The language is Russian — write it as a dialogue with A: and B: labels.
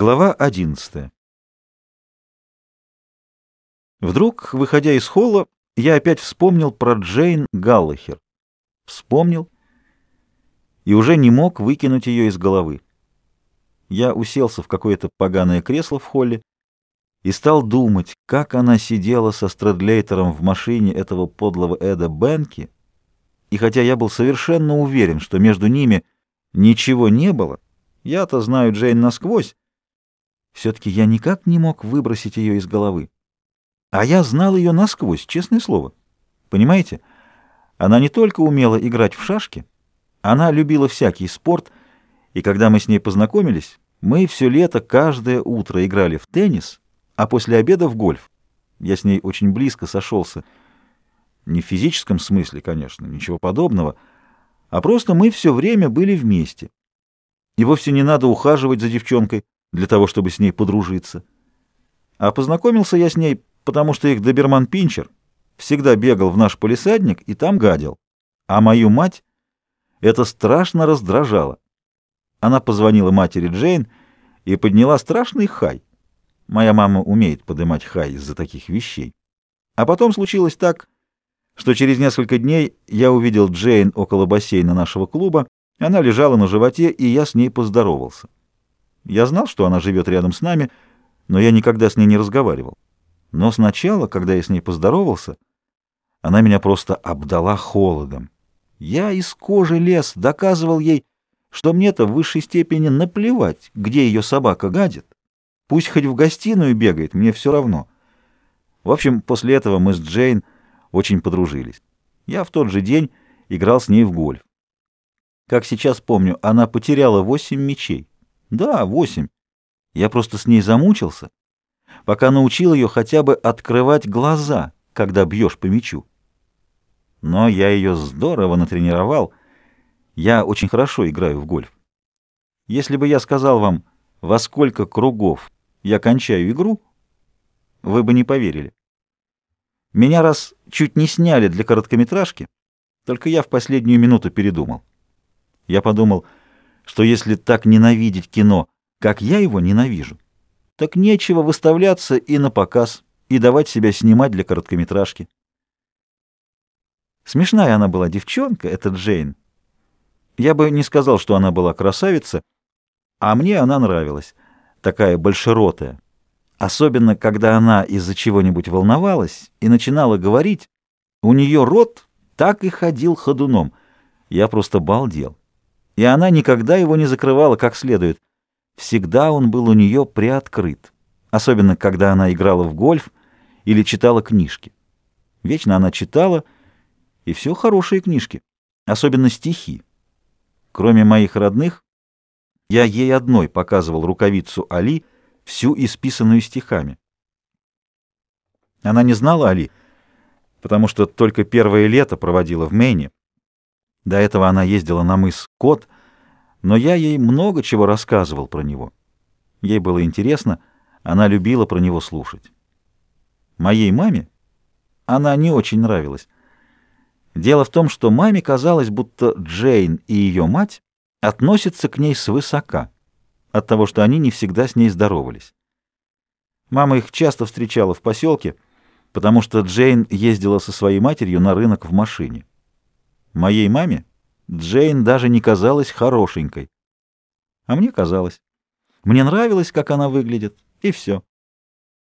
A: Глава 11. Вдруг, выходя из холла, я опять вспомнил про Джейн Галлахер. Вспомнил и уже не мог выкинуть ее из головы. Я уселся в какое-то поганое кресло в холле и стал думать, как она сидела со Стрэдлейтером в машине этого подлого Эда Бенки, и хотя я был совершенно уверен, что между ними ничего не было, я-то знаю Джейн насквозь, все-таки я никак не мог выбросить ее из головы. А я знал ее насквозь, честное слово. Понимаете? Она не только умела играть в шашки, она любила всякий спорт, и когда мы с ней познакомились, мы все лето каждое утро играли в теннис, а после обеда в гольф. Я с ней очень близко сошелся. Не в физическом смысле, конечно, ничего подобного, а просто мы все время были вместе. И вовсе не надо ухаживать за девчонкой, для того, чтобы с ней подружиться. А познакомился я с ней, потому что их доберман Пинчер всегда бегал в наш полисадник и там гадил. А мою мать это страшно раздражало. Она позвонила матери Джейн и подняла страшный хай. Моя мама умеет поднимать хай из-за таких вещей. А потом случилось так, что через несколько дней я увидел Джейн около бассейна нашего клуба, она лежала на животе, и я с ней поздоровался. Я знал, что она живет рядом с нами, но я никогда с ней не разговаривал. Но сначала, когда я с ней поздоровался, она меня просто обдала холодом. Я из кожи лез, доказывал ей, что мне-то в высшей степени наплевать, где ее собака гадит. Пусть хоть в гостиную бегает, мне все равно. В общем, после этого мы с Джейн очень подружились. Я в тот же день играл с ней в гольф. Как сейчас помню, она потеряла восемь мячей. Да, восемь. Я просто с ней замучился, пока научил ее хотя бы открывать глаза, когда бьешь по мячу. Но я ее здорово натренировал. Я очень хорошо играю в гольф. Если бы я сказал вам, во сколько кругов я кончаю игру, вы бы не поверили. Меня раз чуть не сняли для короткометражки, только я в последнюю минуту передумал. Я подумал, что если так ненавидеть кино, как я его ненавижу, так нечего выставляться и на показ, и давать себя снимать для короткометражки. Смешная она была девчонка, эта Джейн. Я бы не сказал, что она была красавица, а мне она нравилась, такая большеротая. Особенно, когда она из-за чего-нибудь волновалась и начинала говорить, у нее рот так и ходил ходуном. Я просто балдел и она никогда его не закрывала как следует. Всегда он был у нее приоткрыт, особенно когда она играла в гольф или читала книжки. Вечно она читала, и все хорошие книжки, особенно стихи. Кроме моих родных, я ей одной показывал рукавицу Али, всю исписанную стихами. Она не знала Али, потому что только первое лето проводила в Мэйне, до этого она ездила на мыс Кот, но я ей много чего рассказывал про него. Ей было интересно, она любила про него слушать. Моей маме она не очень нравилась. Дело в том, что маме казалось, будто Джейн и ее мать относятся к ней свысока, от того, что они не всегда с ней здоровались. Мама их часто встречала в поселке, потому что Джейн ездила со своей матерью на рынок в машине. Моей маме Джейн даже не казалась хорошенькой. А мне казалось. Мне нравилось, как она выглядит, и все.